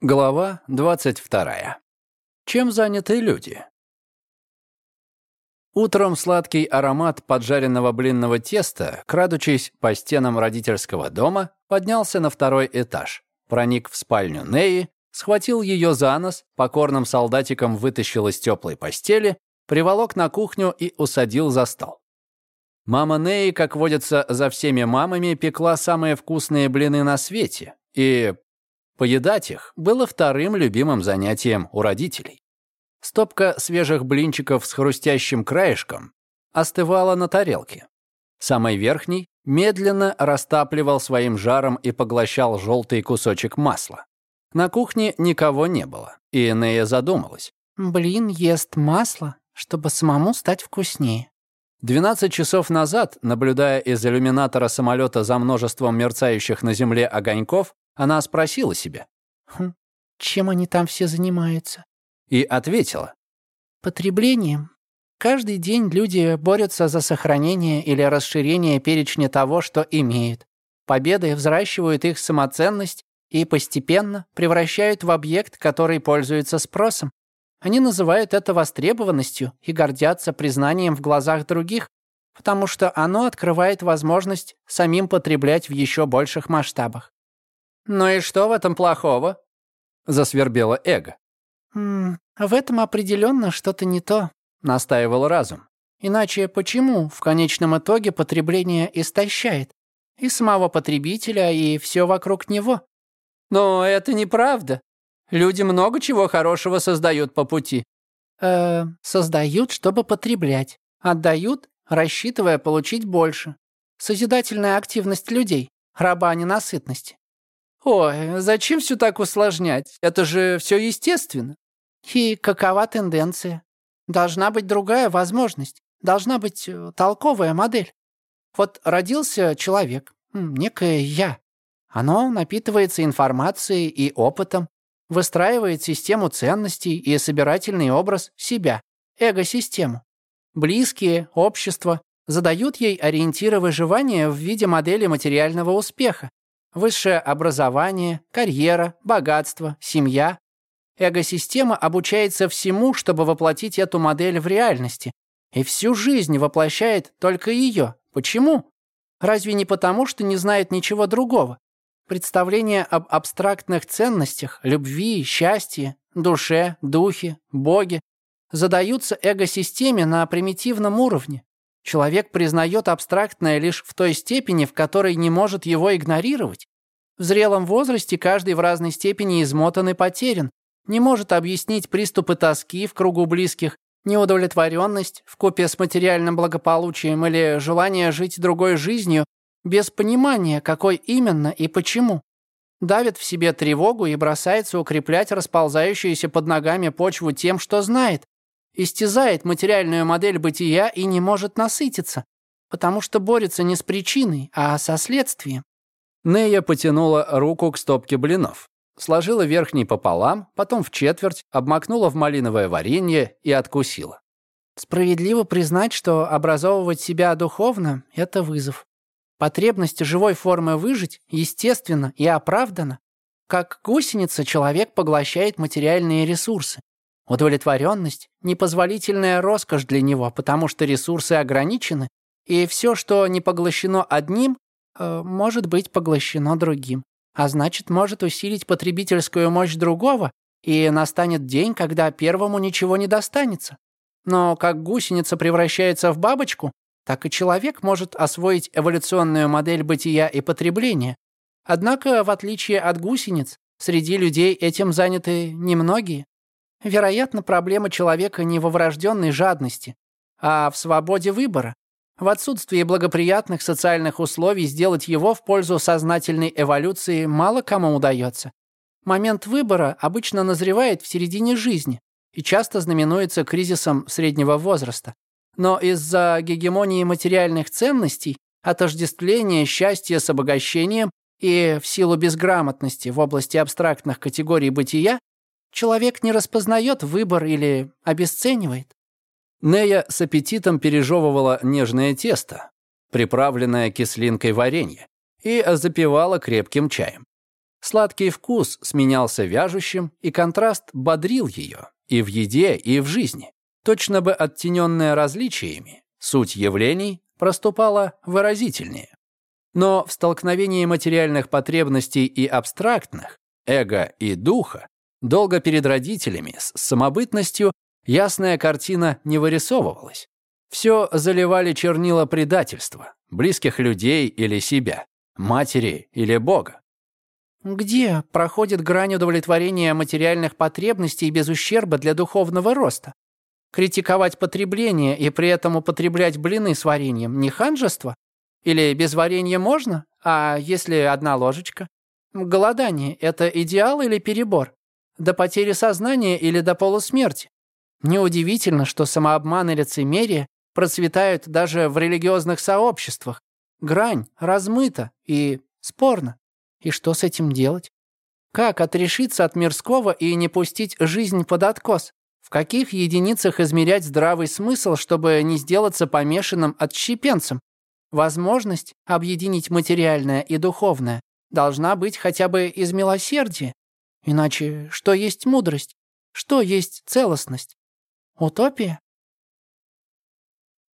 Глава 22. Чем заняты люди? Утром сладкий аромат поджаренного блинного теста, крадучись по стенам родительского дома, поднялся на второй этаж, проник в спальню Неи, схватил ее за нос, покорным солдатиком вытащил из теплой постели, приволок на кухню и усадил за стол. Мама Неи, как водится за всеми мамами, пекла самые вкусные блины на свете, и Поедать их было вторым любимым занятием у родителей. Стопка свежих блинчиков с хрустящим краешком остывала на тарелке. Самый верхний медленно растапливал своим жаром и поглощал желтый кусочек масла. На кухне никого не было, и Нея задумалась. «Блин ест масло, чтобы самому стать вкуснее». 12 часов назад, наблюдая из иллюминатора самолета за множеством мерцающих на земле огоньков, она спросила себя. Хм, чем они там все занимаются? И ответила. Потреблением. Каждый день люди борются за сохранение или расширение перечня того, что имеют. Победы взращивают их самоценность и постепенно превращают в объект, который пользуется спросом. Они называют это востребованностью и гордятся признанием в глазах других, потому что оно открывает возможность самим потреблять в еще больших масштабах. «Ну и что в этом плохого?» — засвербело эго. «М -м, «В этом определенно что-то не то», — настаивал разум. «Иначе почему в конечном итоге потребление истощает и самого потребителя, и все вокруг него?» «Но это неправда. Люди много чего хорошего создают по пути». «Э, создают, чтобы потреблять. Отдают, рассчитывая получить больше. Созидательная активность людей, раба ненасытности. Ой, зачем все так усложнять? Это же все естественно. И какова тенденция? Должна быть другая возможность. Должна быть э, толковая модель. Вот родился человек, некое «я». Оно напитывается информацией и опытом, выстраивает систему ценностей и собирательный образ себя, эго-систему. Близкие, общество задают ей ориентиры выживания в виде модели материального успеха, Высшее образование, карьера, богатство, семья. Эго-система обучается всему, чтобы воплотить эту модель в реальности. И всю жизнь воплощает только ее. Почему? Разве не потому, что не знает ничего другого? Представления об абстрактных ценностях, любви, счастье, душе, духе, боге задаются эго-системе на примитивном уровне. Человек признает абстрактное лишь в той степени, в которой не может его игнорировать. В зрелом возрасте каждый в разной степени измотан и потерян, не может объяснить приступы тоски в кругу близких, неудовлетворенность в купе с материальным благополучием или желание жить другой жизнью без понимания, какой именно и почему. Давит в себе тревогу и бросается укреплять расползающуюся под ногами почву тем, что знает, истязает материальную модель бытия и не может насытиться, потому что борется не с причиной, а со следствием. Нея потянула руку к стопке блинов, сложила верхний пополам, потом в четверть, обмакнула в малиновое варенье и откусила. Справедливо признать, что образовывать себя духовно — это вызов. Потребность живой формы выжить естественно и оправдана. Как гусеница человек поглощает материальные ресурсы. Удовлетворенность – непозволительная роскошь для него, потому что ресурсы ограничены, и все, что не поглощено одним, э, может быть поглощено другим. А значит, может усилить потребительскую мощь другого, и настанет день, когда первому ничего не достанется. Но как гусеница превращается в бабочку, так и человек может освоить эволюционную модель бытия и потребления. Однако, в отличие от гусениц, среди людей этим заняты немногие. Вероятно, проблема человека не во врожденной жадности, а в свободе выбора, в отсутствии благоприятных социальных условий сделать его в пользу сознательной эволюции мало кому удается. Момент выбора обычно назревает в середине жизни и часто знаменуется кризисом среднего возраста. Но из-за гегемонии материальных ценностей, отождествления счастья с обогащением и в силу безграмотности в области абстрактных категорий бытия Человек не распознает выбор или обесценивает. Нея с аппетитом пережевывала нежное тесто, приправленное кислинкой варенья, и запивала крепким чаем. Сладкий вкус сменялся вяжущим, и контраст бодрил ее и в еде, и в жизни. Точно бы оттененная различиями, суть явлений проступала выразительнее. Но в столкновении материальных потребностей и абстрактных, эго и духа, долго перед родителями с самобытностью ясная картина не вырисовывалась. Все заливали чернила предательства, близких людей или себя, матери или Бога. Где проходит грань удовлетворения материальных потребностей без ущерба для духовного роста? Критиковать потребление и при этом употреблять блины с вареньем не ханжество? Или без варенья можно, а если одна ложечка? Голодание – это идеал или перебор? До потери сознания или до полусмерти? Неудивительно, что самообман и лицемерие процветают даже в религиозных сообществах. Грань размыта и спорна. И что с этим делать? Как отрешиться от мирского и не пустить жизнь под откос? В каких единицах измерять здравый смысл, чтобы не сделаться помешанным отщепенцем? Возможность объединить материальное и духовное должна быть хотя бы из милосердия. Иначе что есть мудрость? Что есть целостность? Утопия?